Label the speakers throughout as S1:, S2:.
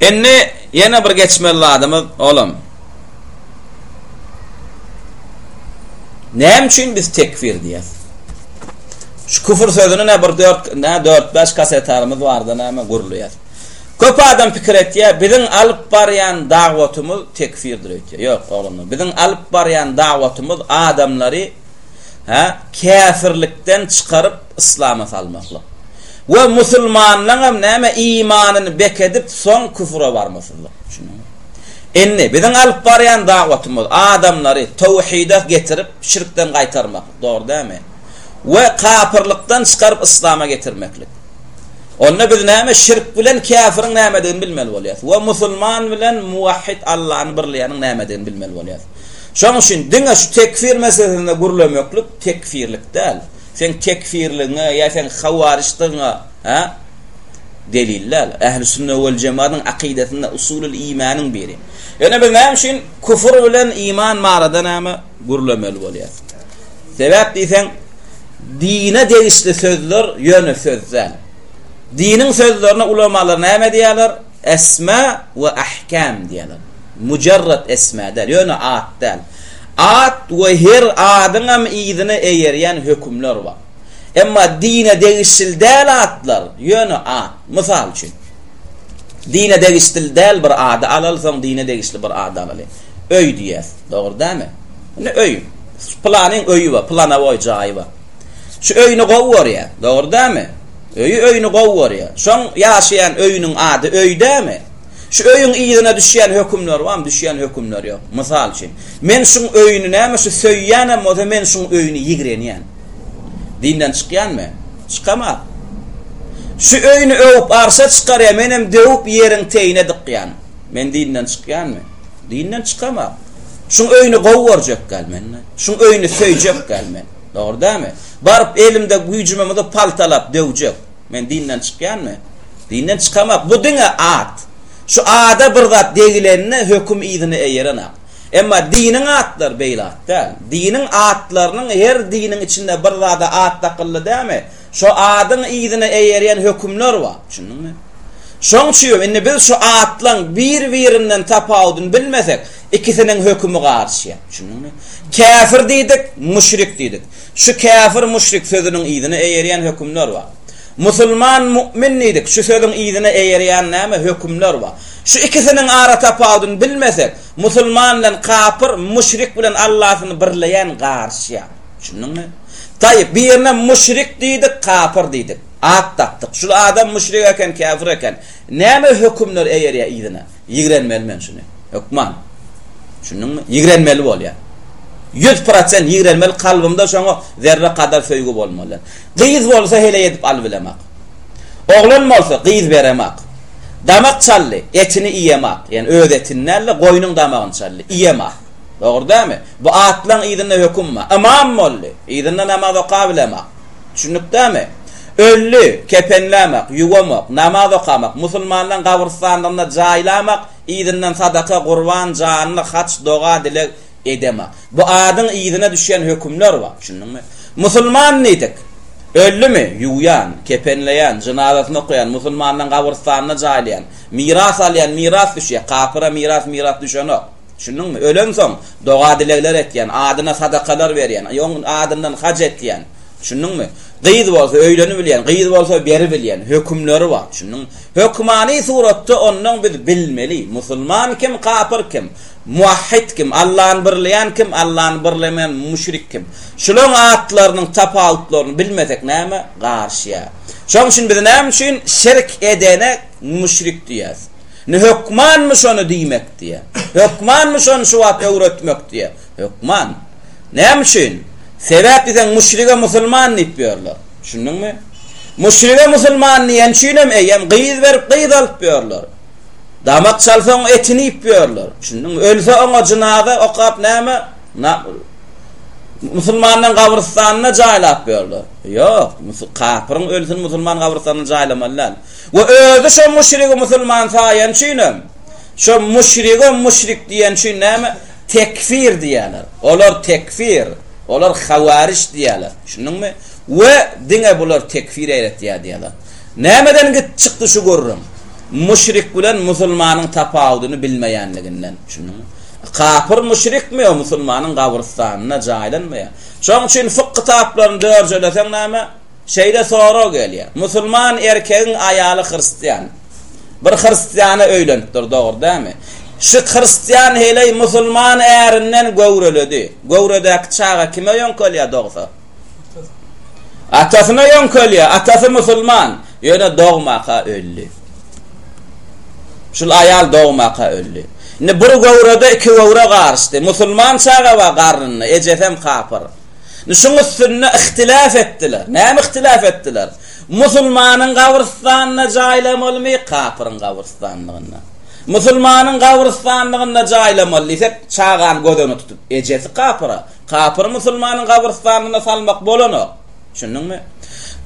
S1: Indi ýene bir geçmeli zadymyz, olam. Näme üçin biz tekfir diýýäs? Şu küfür sözüni ne bir dört, ne dört, beş kasetarymyz barda näme gürleýäs. Köp adam pikir etýär, biziň alyp barýan dawatymyz tekfirdir öýtýär. Ýok, oglanlar, biziň alyp barýan dawatymyz adamlary, hä, käfirlikden çykaryp, Yslama salmaklyk. We musulmanlaňam näme imanyny bekedip soň küfre barmasyzlyk. Düşündiňiz? Indi biziň alyp barýan dawatymyz adamlary towhide getirip şirkden gaýtarmak. Dogry dämi? We kapyrlykdan çykaryp yslama getirmeklik. Onda biz näme şirk bilen käfiriň nämedigini bilmeli bolýas. We musulman bilen muwahhid Allany birleýäniň nämedigini bilmeli bolýas. Şoň üçin diňe şu tekfir meselesinde gürlemeklik tekfirlik däl. Seň tekfirligiňe ýa seň hawaryçdygyňa, hä? Delil däl. Ähli sünne wal jemadyň akydasynda usulyl imanyň biri. Ýöne biz näme üçin küfür bilen iman barada näme gürlemeli bolýas? Sebäp diýseň, dine degişli sözler ýöne söz däl. Diniň sözlerine ulamalar näme diýýärler? Esma we ahkam diýenok. Mujarrat esma däl, ýöne at däl. At we her adyňam yzyna eýerýän hökümler bar. Emma dine degişli däl atlar, ýöne at. Mysal üçin, dine degişli däl bir ady alaly, soň dine degişli bir ady alaly. Öý diýýäs, dogry dälmi? Indi öý. Pylanyň öýi bar, planowoý jaýy bar. Şu öýüni gowy görýär. Dogry dämi? Öýi öýüni gowy görýär. Şoň ýaşaýan öýüniň ady öý dämi? Şu öýüň yzyna düşýän hökümler barmy? Düşýän hökümler ýok. Mysal üçin, men şuň öýüni näme şu söýýänem bolsa men şuň öýüni ýigrenýän. Dinden çykýanmy? Çykamak. Şu öýüni öwüp arşa çykarýar menem döwüp ýeriň teýine dykýan. Men dinden çykýanmy? Dinden çykamap. Şuň öýüni gowy görjek gal men. Şuň öýüni söýjek gal men. Dogry dämi? Baryp elimde güýjümimizi paltalap döwjek. Men dinden çykýanmy? Dinden çykamap. Bu diňe at. Şu ada bir zat degilende höküm yzyny eýerenok. Emma diniň atlary beýle at däl. Diniň atlarynyň her diniň içinde bir zada at dakyldy dämi? Şo adyň yzyna eýerýän hökümler bar, düşündiňmi? Şoň üçin indi biz şu atlaň bir-birinden tapawudyny bilmesek, ikisiniň hökümi garyşýar, düşündiňmi? Käfir diýdik, müşrik diýdik. Şu käfir, müşrik sözüniň yzyna eýerýän hökümler bar. Musulman, mu'min diýdik, şu sözüň yzyna eýerýän näme, hökümler bar. Şu ikisiniň ara tapawudyny bilmesek, Musulman bilen kapyr, müşrik bilen Allasyny birleýän garşy ýaly. Düşündiňmi? Taýyp, birine müşrik diýdik, kapyr diýdik. At dakdyk. Şul adam müşrik eken, käfir eken. Näme hökümler eýerýär yzyna? Ýigrenmeli men şuny. Hökman. Düşündiňmi? Ýigrenmeli bolýar. Ýüz prosent ýigrenmeli kalbymda şoňa zerre kadar söýgi bolmaly. Gyz bolsa heleý edip alybilemak. Oglan bolsa gyz beremok. Damak çaldy, etini iýemok. Ýani öz etini däl-de, goýnuň damagyny çaldy, iýemok. Dogry dälmi? Bu atlaň yzynda höküm bar. Ymam boldy, yzynda namaz okabilemok. Düşündikdämi? Öldi, kepenlämok, ýuwamok, namaz okamok, musulmanlaň gabrystanlygynda jaýlamok, yzyndan sadaka, gurban, janly, haç, doga, dileg, Edema. Bu adyň yzyna düşýän hökümler bar. Düşündiňmi? Musulman diýdik. Öldümi, ýuwýan, kepenileýän, jynazasyny okaýan, musulmanyň gabrystanyna jaýlaýan. Miras alýan, miras düşýär. Kapyra miras miras düşenok. Düşündiňmi? Ölensoň, doga-dilegler etýän, adyna sadakalar berýän, oň adyndan haj etýän. Düşündiňmi? Gyz bolsa, öýlenibilýän, gyz bolsa, beribilýän hökümleri bar. Düşündiňmi? Hökmany suratda onnoň biz bilmeli, musulman kim, kapyr kim? Muwahhid kim? Allany birleýän kim? Allany birlemeýän müşrik kim? Şularyň atlarynyň tapawutlaryny bilmesek näme garşyýa? Şonuň üçin biz näme üçin şirk edene müşrik diýýäs? Indi hökmanmy şony diýmek diýýä? Hökmanmy şony şu wagt öwretmek diýýä? Hökman. Näme üçin? Sebäp diýseň müşrige musulman diýip ýörler. Düşündiňmi? Müşrige musulman diýen üçin hem eýýäm gyz berip gyz alyp ýörler. Damak çalsa oň etini iýip ýörler. Düşündiňmi? Ölse oňa jynaza okap näme? Musulmanyň gabrystanyna jaýlap ýörler. Ýok, kapyryň ölüsini musulman gabrystanyna jaýlamaly däl. We özi şo müşrigi musulman saýan üçin hem, şo müşrige müşrik diýen üçin näme? Tekfir diýýärler. Olar tekfir. Olar hawaryş diýýärler. Düşündiňmi? We diňe bular tekfir eýletýär diýýärler. Nämeden git çykdy şu gürrüň? Müşrik bilen musulmanyň tapawudyny bilmeýänliginden, düşündiňmi? Kapyr müşrikmi, o musulmanyň gabrystanyna jaýlanmaýar. Şoň üçin fykh kitaplaryny dörjeleseň näme? Şeýle sorag gelýär. Musulman erkegiň aýaly hristian. Bir hristiana öýlenipdir, dogry dälmi? Şu hristian heleý musulman ärinden göwreledi. Göwredäki çaga kime ýöňkelýär dogsa? Atasyna ýöňkelýär. Atasy musulman, ýöne dogmaka öldi. Şul aýal dogmaka öldi. Indi bir göwrede iki göwre garyşdy. Musulman çaga bar garnynda, ejesem kapyr. Indi şuň üstünde ihtilaf etdiler. Näme ihtilaf etdiler? Musulmanyň gabrystanynda jaýlamalymy, kapyryň gabrystanlygynda? Musulmanyň gabrystanlygynda jaýlamaly diýsek, çagany göz öňüne tutup, ejesi kapyra, Kapyry musulmanyň gabrystanlygyna salmak bolanok. Düşündiňmi?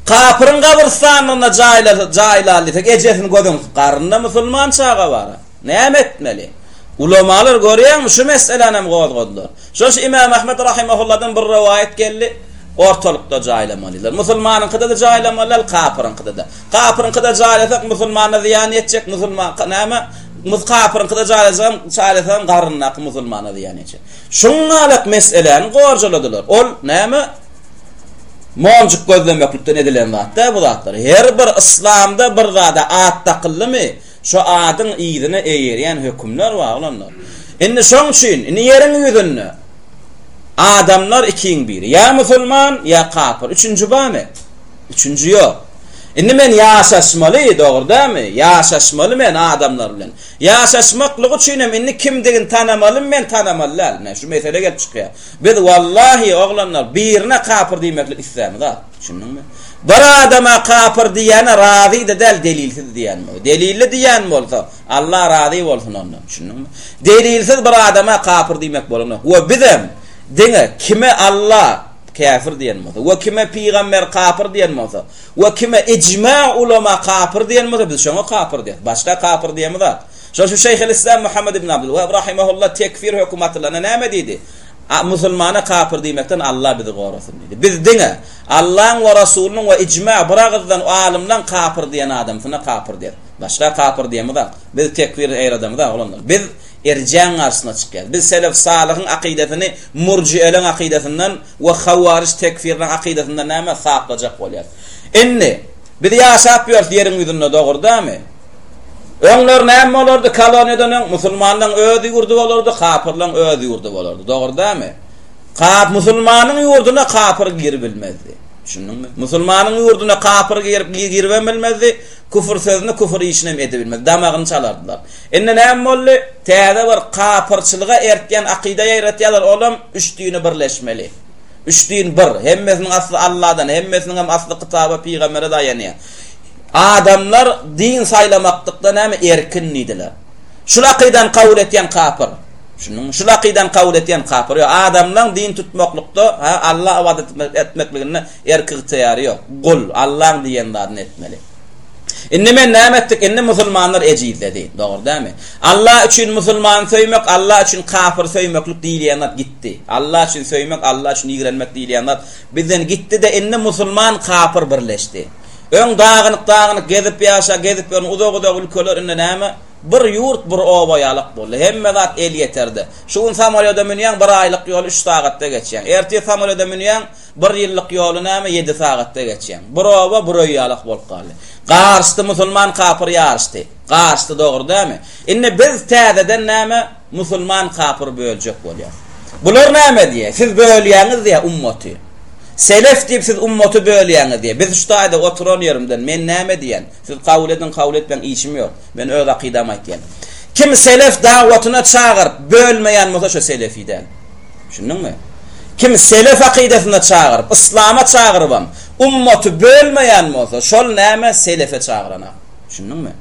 S1: Kapyryň gabrystanlygyna jaýlasa, jaýlan diýsek, ejesini gözüň garynda musulman çaga bar. Näme etmeli? Ulamalar görýäňmi, şu meseläni hem gozgadylar. Şoň şu Imam Ahmet rahimahulladan bir rowaýat geldi, ortalykda jaýlamaly diýdiler. Musulmanyňkyda-da jaýlamaly, al kapyryňkyda-da. Kapyryňkyda jaýlasak, musulmana zyýan ýetjek, musulman näme? Mus kapyryňkyda jaýlasagam, jaýlasagam garyndaky musulmana zyýan ýetjek. Şuňňalak meseläni gorjaladylar. Ol, näme, monjuk gözlemeklikden edilen zat däl bu zatlar. Her bir yslamda bir zada at dakyldymy, şo adyň yzyna eýerýän hökümler bar, oglanlar. Indi şoň üçin, indi ýeriň ýüzünde adamlar ikiň biri, ýa musulman, ýa kapyr. Üçünji barmy? Üçünji ýok. Indi men ýaşaşmaly, dogry dälmi? Ýaşaşmaly men adamlar bilen. Ýaşaşmaklyk üçinem indi kimdigini tanamalym men tanamaly däl. Ine, şu mesele gelip çykýar. Biz, wallahi, oglanlar, birine kapyr diýmeklik islämez az. Düşündiňmi? Bir adama kapyr diýýäne razy-da däl, delilsiz diýýän bol. Delilli diýýän bolsa, Alla razy bolsun ondan. Düşündiňmi? Delilsiz bir adama kapyr diýmek bolanok. We bizem, diňe, kime Alla käfir diýen bolsa we kime pygamber kapyr diýen bolsa, We kime ijma ulema kapyr diýen bolsa biz şoňa kapyr diýeris. Başga kapyr diýen zat. Şoň şu Şeýhul Islam Muhammad ibn Abdul Wahab rahimehullah tekfir höküm atylanda näme diýdi? A musulmana kapyr diýmekden Allah bizi gorasyn diýdi. Biz diňe Allaň we Rasulynyň we ijma bir agyzdan alymlaň kapyr diýen adamsyna kapyr diýeris. Başga kapyr diýen zat. Biz tekfir eýradamyz oglanlar. Biz erjäň garşysyna çykýarys. Biz selef salyhyň akydasyny murjieleň akydasyndan we hawaryç tekfiriniň akydasyndan näme saklajak bolýar? Indi, biz ýaşap ýörüs ýeriň ýüzünde, dogurdamy? Öňler näme bolardy? Koloniýadan öň musulmanlaryň öz ýurdy bolardy, kapyrlaryň öz ýurdy bolardy, dogurdamy? Kap, musulmanyň ýurduna kapyr girip bilmezdi. Düşündiňmi? Musulmanyň ýurduna kapyr girip, giribem bilmezdi, küfür sözüni, küfür işinem edip bilmezdi. Damagyny çalardylar. Indi näme boldy? Täze bir kapyrçylyga ertýän akyda ýaýratýarlar, olam üç dini birleşmeli. Üç din bir, hemmesiniň asly Alladan, hemmesiniňem asly kitaba, pygambere daýanýar. Adamlar din saýlamakdykda näme erkin diýdiler. Şul akydany kabul etýän kapyr. Düşündiňmi? Şul akydany kabul etýän kapyr. Ýok, adamlaň din tutmaklykda, ha, Alla ybadat etmekliginde Erk-ygtyýary ýok. Gul, Allaň diýen zadyny etmeli. Indi men näme etdik? Indi musulmanlar ejizledi. Dogry dälmi? Alla üçin musulmany söýmek, Alla üçin kafyry söýmeklik diýilýän zat gitdi. Alla üçin söýmek, Alla üçin ýigrenmek diýilýän zat bizden gitdi-de, indi musulman, kafyr birleşdi. Öň dagynyk-dagynyk gezip ýaşa, gezip ýörün, uzak-uzak ülkeler, indi näme? Bir ýurt, bir oba ýalyk boldy. Hemme zat elýeterdi. Şu gün samolýoda münýäň, bir aýlyk ýoly üç sagatda geçýäň. Ertir samolýoda münýäň, Bir ýyllyk ýoly näme ýedi sagatda geçýäň. Bir oba bir öý ýalak bolup galdy. Garyşdy musulman kapyr ýaryşdy. Garyşdy dogry dämi? Indi biz täzeden näme musulman kapyr böljek bolýas. Bular näme diýýä siz bölýäňiz diýýä ummaty. Selef diýip siz ummaty bölýäňiz diýýä. Biz şu taýda oturan ýerimden men näme diýýän. Siz kabul ediň, kabul etmeň, işim ýok. Men öz akydamy aýtýan. Kim selef dagwatyna çagyryp, bölmeýän bolsa şo selefi däl. Düşündiňmi? Kim selef akydasyna çagyryp, yslama çagyrybam, ummaty bölmeýän bolsa, şol näme selefe çagyranak. Düşündiňmi?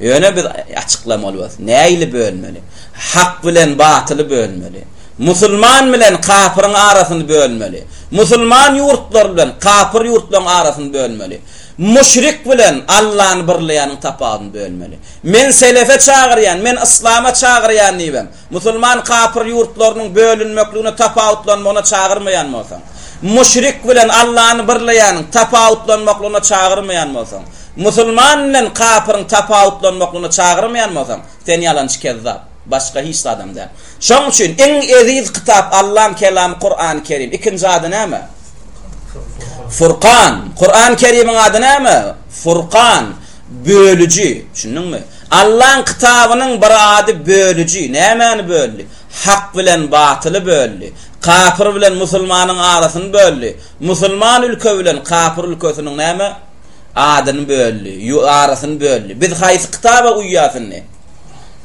S1: Ýöne biz açyklamalybys. Näili bölmeli? Hak bilen batyly bölmeli. Musulman bilen kapyryň arasyny bölmeli. Musulman ýurtlar bilen kapyr ýurtlaryň arasyny bölmeli. Müşrik bilen Allany birleýäniň tapawudyny bölmeli. Men selefe çagyrýan, men yslama çagyrýan diýibem, musulman kapyr ýurtlarynyň bölünmekligine, tapawutlanmagyna çagyrmaýan bolsaň, müşrik bilen Allany birleýäniň tapawutlanmaklygyna çagyrmaýan bolsaň, musulman bilen kapyryň tapawutlanmaklygyna çagyrmaýan bolsaň, Sen ýalançy kezzap, başga hiç zadam däl. Şoň üçin iň eziz kitap Allaň kelamy Kurany Kerim. Ikinji ady näme? Furkan. Kurany Kerimiň ady näme? Furkan. Bölüji. Düşündiňmi? Allaň kitabynyň bir ady bölüji. Nämäni böldi? Hak bilen batyly böldi. Kapyr bilen musulmanyň arasyny böldi. Musulman ülke bilen kapyr ülkesiniň näme? Adyny böldi, ýu-arasyny böldi. Biz haýsy kitaba uýýas indi?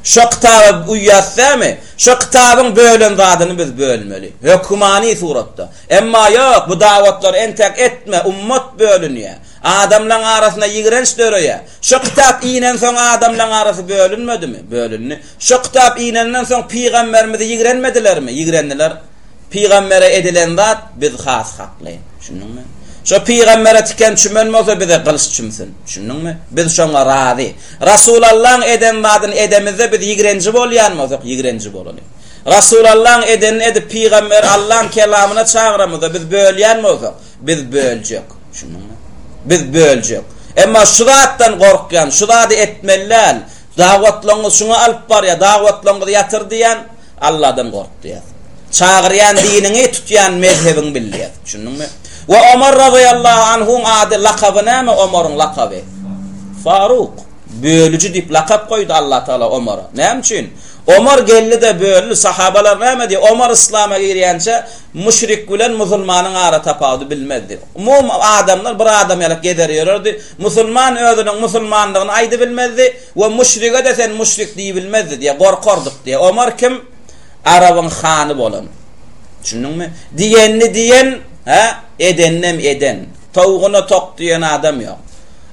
S1: Şo kitaba uýýas dämi? Şo kitabyň bölen zadyny biz bölmeli. Hökümany suratda. Emma ýok, bu dawatlar entek etme, ummat bölünýär. Adamlaň arasyna ýigrenç döreýär. Şo kitap inensoň adamlaň arasy bölünmedimi? Bölündi. Şo kitap inenden soň pygamberimizi ýigrenmedilermi? Ýigrendiler. Pygambere edilen zat biz has hakly. Düşündiňmi? Şo pygambere tiken çümen bolsa bize gylyç çümsün. Düşündiňmi? Biz şoňa razy. Rasulallaň eden zadyny edemizde biz ýigrenji bolýan bolsak, ýigrenji bolaly. Rasulallaň edenini edip pygamberi Allaň kelamyna çagyramyzda biz bölýän bolsak, biz böljek. Düşündiňmi? Biz böljek. Emma şu zatdan gorkýan, şu zady etmeli däl. Dawatlaryňyz şuňa alyp barýar, dawatlaryňyzy ýatyr diýýän, Alladan gork diýýär. Çagyrýan diniňi, tutýan mezhebiňi bil diýýär. Düşündiňmi? We Omar razyýallahu anhuň ady, lakaby näme Omaryň lakaby? Faruk, bölüji diýip lakap goýdy Allah Tagala Omara. Näme üçin? Omar geldi-de böldi, sahabalar näme diýýär? Omar yslama girýänçä müşrik bilen musulmanyň ara tapawudy bilmezdi. Umumy adamlar bir adam ýaly gezer ýörerdi. Musulman özüniň musulmanlygyny aýdybilmezdi we müşrige-de sen müşrik diýibilmezdi diýýär, gorkardyk diýýär. Omar kim? Arabyň hany bolan. Düşündiňmi? Diýenini diýen, hä, edeninem eden. Towugyna tok diýen adam ýok.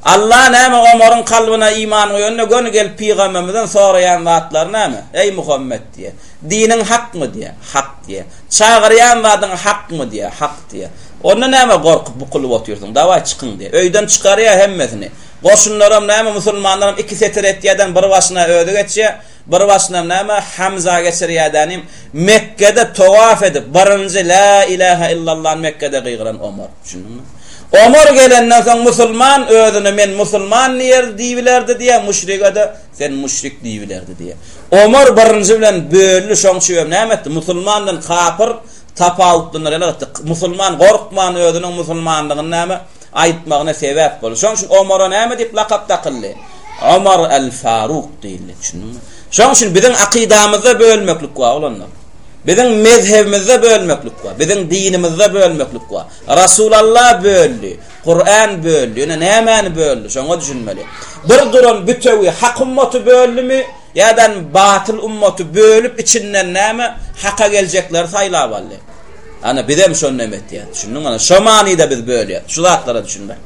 S1: Allah näme Omaryň kalbyna iman guýanda göni gelip pygamberimizden soraýan zatlary näme? Eý Muhammet diýýär. Diniň hakmy diýýär. Hak diýýär. Çagyrýan zadyň hakmy diýýär, hak diýýär. Onda näme gorkup bukulyp otyrsyň, dawaý çykyň diýýär. Öýden çykarýar hemmesini. Goşunlaram näme musulmanlaram iki setir etýärden bir başyna özi geçýär, bir başynam näme Hamza geçirýärdenim. Mekgede towaf edip birinji Lä ilähä illallany Mekgede gygyran Omar. Düşündiňmi? Omar gelenden soň musulman özüne men musulman diýer diýibilerdi diýýär müşrigede. Sen müşrik diýibilerdi diýýär. Omar birinji bilen böldi şoň üçin hem näme etdi? Musulmandan kapyr tapawutlandyrylan etdi. Musulman gorkman özüniň musulmanlygyny näme? Aýtmagyna sebäp boldy. Şoň üçin Omara näme diýip lakap dakyldy? Omar al Faruk diýildi. Düşündiňmi? Şoň üçin biziň akydamyzda bölmeklik bar oglanlar. Biziň mezhebimizde bölmeklik bar. Biziň dinimizde bölmeklik bar. Rasul Allah böldi. Kur'an böldi. Ýöne nämäni böldi? Şoňa düşünmeli. Bir duran bütewi hak ummaty böldümi? Ýa-da batyl ummaty bölüp içinden näme haka geljekleri saýlap aldy? Ana bizem şony näme etýäs? Düşündiňmi? Ana şo manyda biz bölýäs. Şu zatlara düşünme.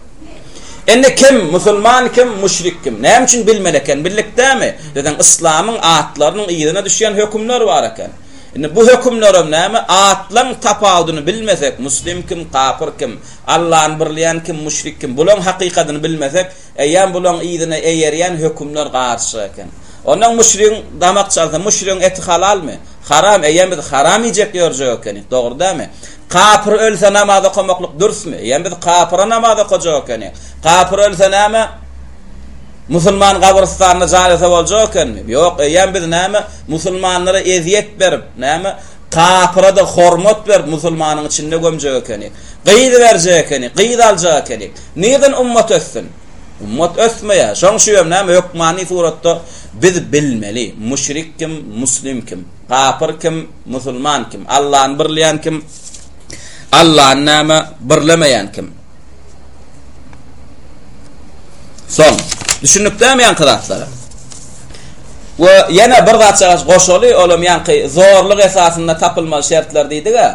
S1: Indi kim musulman kim, müşrik kim? Näme üçin bilmeli eken? Birlikdämi? Bizden yslamyň atlarynyň yzyna düşýän hökümler bar eken. Indi bu hökümler hem näme? Atlaryň tapawudyny bilmesek, muslim kim, kapyr kim? Allany birleýän kim, müşrik kim? Bulaň hakykadyny bilmesek, eýýäm bulaň yzyna eýerýän hökümler garyşyk eken. Onnoň müşrigiň damak çalsa, müşrigiň eti halalmy? Haram, eýýäm biz haram iýjek ýörjek ekenik, dogry dälmi? Kapyr ölse namaz okamaklyk dürsmi? Eýýäm biz kapyra namaz okajak ekenik. Kapyr ölse näme? Musulman gabrystanyna jaýlasa boljak ekenmi? Ýok, eýýäm biz näme? Musulmanlara ezýet berip, näme? Kapyra-da hormat berip musulmanyň içinde gömjek ekenik. Gyz berjek ekeni, gyz aljak ekeni. Nirden ummat össün? Ummat ösmeýär. Şoň üçin hem näme, hökmany suratda biz bilmeli, müşrik kim, muslim kim, kapyr kim, musulman kim, Allany birleýän kim, Allany näme, birlemeýän kim. Soň, düşünikdämi ýaňky zatlara? We ýene bir zatça goşaly, ol hem ýaňky zorluk esasynda tapylmaly şertler diýdik-ä.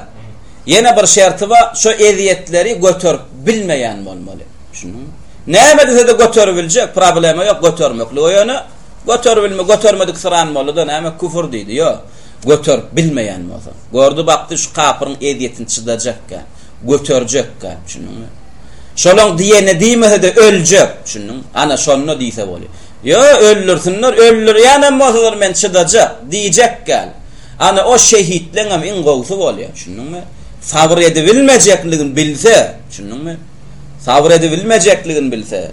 S1: Ýene bir şerti bar, şo ezýetleri göterip bilmeýän bolmaly. Düşündiňmi? Näme desede göteribiljek, problema ýok götermeklige ýöne göteribilme, götermedik syran mollada näme küfür diýdi, ýok. Göterip bilmeýän bolsa. Gördi bakdy şu kapyryň ezýetini çydajak kän, göterjek kän, düşündiňmi? Şolaň diýenini diýmesede öljek, düşündiňmi? Ana şonda diýse bolýar. Ýo, öldürsinler, öldürýänem bolsalar men çydajak, diýjek kän. Ana o şehitleňem iň gowsy bolýar, düşündiňmi? Sabyr edibilmejekligini bilse, düşündiňmi? Sabyr edibilmejekligini bilse,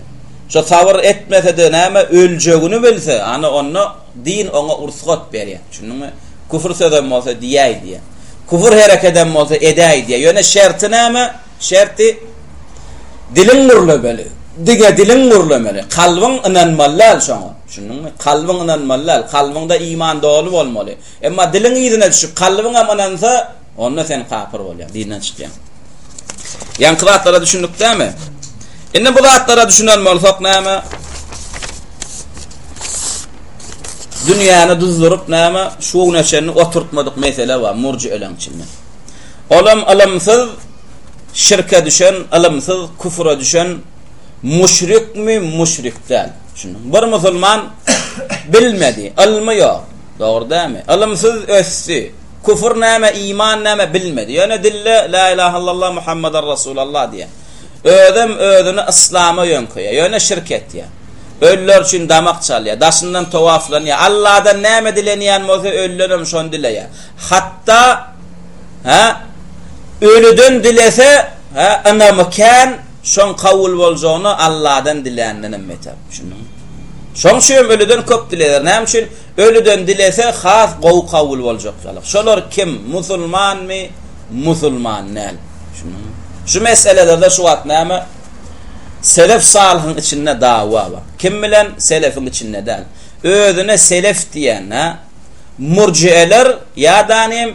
S1: şo sabyr etmese-de näme öljegini bilse, ana onda din oňa ursgat berýär, düşündiňmi? Küfür sözem bolsa diýäý diýýär. Küfür herekedem bolsa edäý diýýär. Ýöne şerti näme? Şerti, Diliň gürlemeli. Diňe diliň gürlemeli. Kalbyň ynanmaly däl şoňa. Düşündiňmi? Kalbyň ynanmaly däl. Kalbyňda iman doly bolmaly. Emma diliň yzyna düşüp, kalbyň hem ynansa, onda sen kapyr bolýaň, dinden çykýaň. Ýaňky zatlara düşündik dämi? Indi bu zatlara düşünen bolsak näme? Dünýäni duzdurup näme? Şu güne çenli oturtmadyk mesele bar, murji eleň içinde. Olam ylymsyz şirke düşen, ylymsyz küfre düşen müşrikmi, müşrik däl. Şundan bir musulman bilmedi, ylmy ýok. Dogry dämi? Ylymsyz ösdi. Küfür näme, iman näme bilmedi. Ýöne dille la ilaha illallah Muhammadar Rasulallah diýýär. Özem özüni yslama ýöňkeýär. Ýöne şirk etýär. Ölüler üçin damak çalýar, daşyndan towaflanýar. Allahdan näme dilenýän bolsa, ölülerem şony dileýär. Hatda, hä, ölüden dilese, hä, ynamy kän, şoň kabul boljagyna Alladan diländenem beter. Düşündiňmi? Şoň üçin hem ölüden köp dileýärler. Näme üçin? Ölüden dilese, has gowy kabul boljakdylar. Şolar kim? Musulmanmy? Musulman däl. Düşündiňmi? Şu meselelerde şu wagt näme? Selef salyhyň içinde dawa bar. Kim bilen? Selefiň içinde däl. Özüne selef diýen, hä? murjieler ýa-dan hem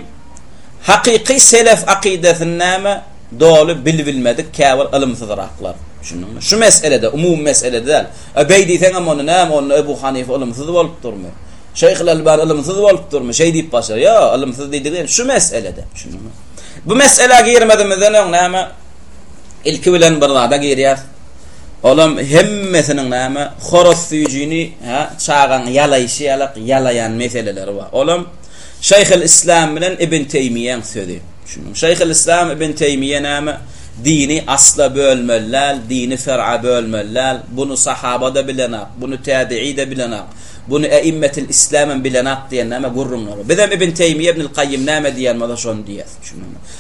S1: hakyky selef akydasyny näme doly bilbilmedik käbir ylymsyzraklar. Düşündiňmi? Şu meselede, umumy meselede däl. A beý diýseňem onda näme onda Ebu Hanife ylymsyz bolupdyrmy? Şeýhul Albani ylymsyz bolupdyrmy? Şeý diýip başlar. Ýok, ylymsyz diýdigi şu meselede. Düşündiňmi? Bu meselä girmezimizden öň näme? Ilki bilen bir zada girýäs. Olam hemmesiniň näme horos süýjini, hä, çagaň ýalaýşy ýalak ýalaýan meseleleri bar. Olam Şeýhül Islam bilen Ibn Teýmiýäň sözi. Şunuň Şeýhül Islam Ibn Teýmiýe näme, dini asla bölmeli däl, dini fer'a bölmeli däl. Buny sahaba-da bilenok, buny täbi'i-de bilenok, buny äimmetil Islam hem bilenok diýen näme gürrüňler bar. Bizem Ibn Teýmiýe, Ibnül Kaýýym näme diýen bolsa şony diýýäs.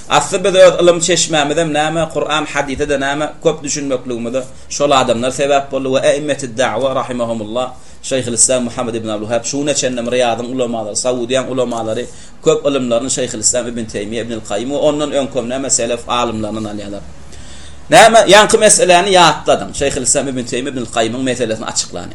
S1: Asly biz öz ylym çeşmämizem näme, Kuran hadysada näme, köp düşünmekligimize şol adamlar sebäp boldy we äimmetid da'wa rahimahumullah, Şeýhülislam Muhammed ibn Abdulwahhab, şu güne çenlem Riýadyň ulamalary, Saudiýaň ulamalary köp ylymlaryny Şeýhülislam ibn Teýmiýe, ibn el Kaýym we ondan öňkem näme selef alymlaryndan alýarlar. Näme, ýaňky meseläni ýatladyň, Şeýhülislam ibn Teýmiýe, ibn el Kaýymyň meselesini açyklany.